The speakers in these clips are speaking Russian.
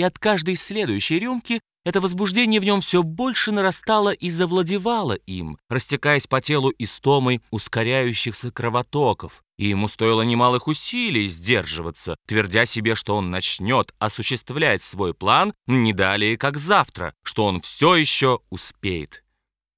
и от каждой следующей рюмки это возбуждение в нем все больше нарастало и завладевало им, растекаясь по телу истомой ускоряющихся кровотоков, и ему стоило немалых усилий сдерживаться, твердя себе, что он начнет осуществлять свой план не далее, как завтра, что он все еще успеет.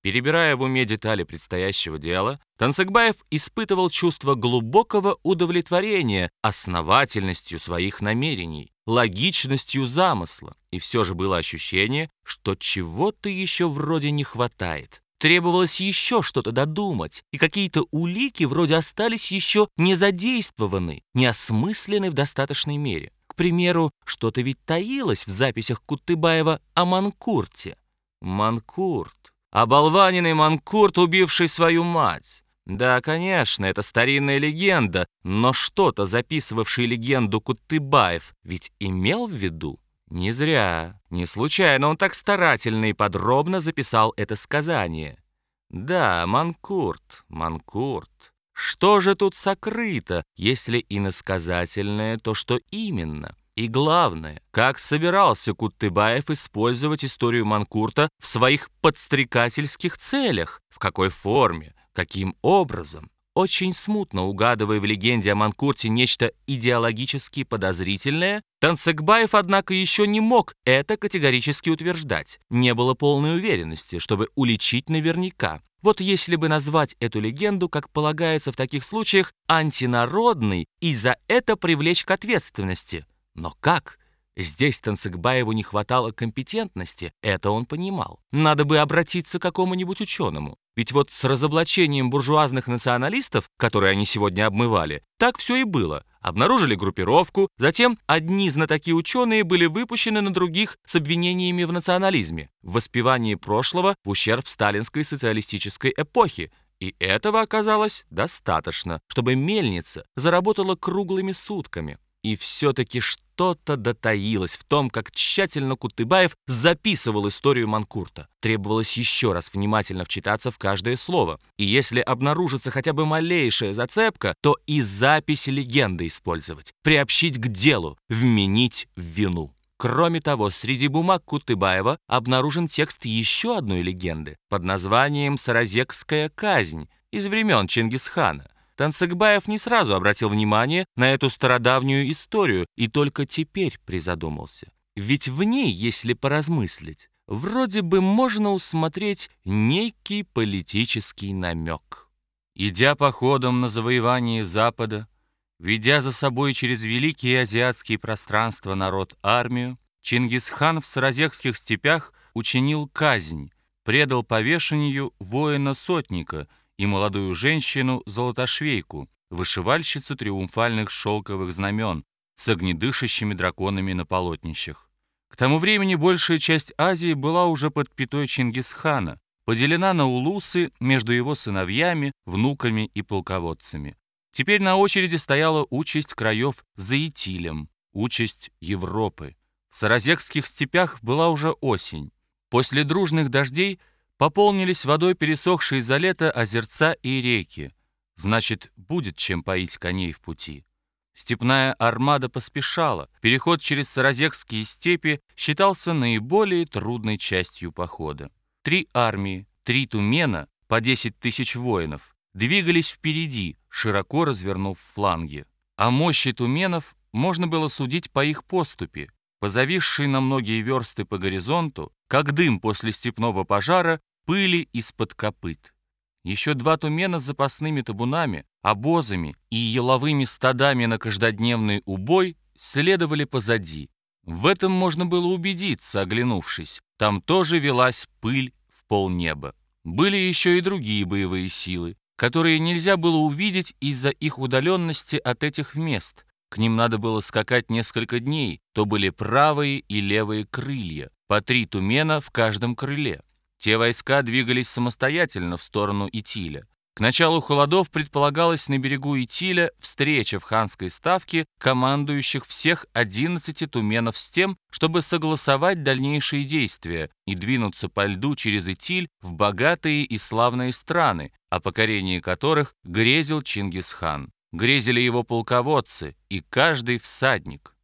Перебирая в уме детали предстоящего дела, Танцыгбаев испытывал чувство глубокого удовлетворения основательностью своих намерений, логичностью замысла, и все же было ощущение, что чего-то еще вроде не хватает. Требовалось еще что-то додумать, и какие-то улики вроде остались еще не задействованы, не осмыслены в достаточной мере. К примеру, что-то ведь таилось в записях Кутыбаева о Манкурте. Манкурт. Оболваненный Манкурт, убивший свою мать. Да, конечно, это старинная легенда, но что-то записывавший легенду Кутыбаев ведь имел в виду? Не зря, не случайно он так старательно и подробно записал это сказание. Да, Манкурт, Манкурт. Что же тут сокрыто, если иносказательное, то что именно? И главное, как собирался Куттыбаев использовать историю Манкурта в своих подстрекательских целях, в какой форме, каким образом? Очень смутно угадывая в легенде о Манкурте нечто идеологически подозрительное, Танцегбаев, однако, еще не мог это категорически утверждать. Не было полной уверенности, чтобы уличить наверняка. Вот если бы назвать эту легенду, как полагается в таких случаях, антинародной и за это привлечь к ответственности – но как? Здесь Танцыгбаеву не хватало компетентности, это он понимал. Надо бы обратиться к какому-нибудь ученому. Ведь вот с разоблачением буржуазных националистов, которые они сегодня обмывали, так все и было. Обнаружили группировку, затем одни знатоки ученые были выпущены на других с обвинениями в национализме, в воспевании прошлого в ущерб сталинской социалистической эпохи, и этого оказалось достаточно, чтобы мельница заработала круглыми сутками. И все-таки что-то дотаилось в том, как тщательно Кутыбаев записывал историю Манкурта. Требовалось еще раз внимательно вчитаться в каждое слово. И если обнаружится хотя бы малейшая зацепка, то и запись легенды использовать, приобщить к делу, вменить в вину. Кроме того, среди бумаг Кутыбаева обнаружен текст еще одной легенды под названием «Саразекская казнь» из времен Чингисхана. Танцыгбаев не сразу обратил внимание на эту стародавнюю историю и только теперь призадумался. Ведь в ней, если поразмыслить, вроде бы можно усмотреть некий политический намек. Идя походом на завоевание Запада, ведя за собой через великие азиатские пространства народ армию, Чингисхан в Саразекских степях учинил казнь, предал повешению воина-сотника – и молодую женщину-золотошвейку, вышивальщицу триумфальных шелковых знамен с огнедышащими драконами на полотнищах. К тому времени большая часть Азии была уже под пятой Чингисхана, поделена на улусы между его сыновьями, внуками и полководцами. Теперь на очереди стояла участь краев за Итилем, участь Европы. В Саразекских степях была уже осень. После дружных дождей – Пополнились водой пересохшие за лето озерца и реки. Значит, будет чем поить коней в пути. Степная армада поспешала. Переход через Саразекские степи считался наиболее трудной частью похода. Три армии, три тумена, по 10 тысяч воинов, двигались впереди, широко развернув фланги. О мощи туменов можно было судить по их поступе. По зависшей на многие версты по горизонту, как дым после степного пожара, пыли из-под копыт. Еще два тумена с запасными табунами, обозами и еловыми стадами на каждодневный убой следовали позади. В этом можно было убедиться, оглянувшись. Там тоже велась пыль в полнеба. Были еще и другие боевые силы, которые нельзя было увидеть из-за их удаленности от этих мест. К ним надо было скакать несколько дней, то были правые и левые крылья, по три тумена в каждом крыле. Те войска двигались самостоятельно в сторону Итиля. К началу холодов предполагалась на берегу Итиля встреча в ханской ставке командующих всех 11 туменов с тем, чтобы согласовать дальнейшие действия и двинуться по льду через Итиль в богатые и славные страны, о покорении которых грезил Чингисхан. Грезили его полководцы и каждый всадник.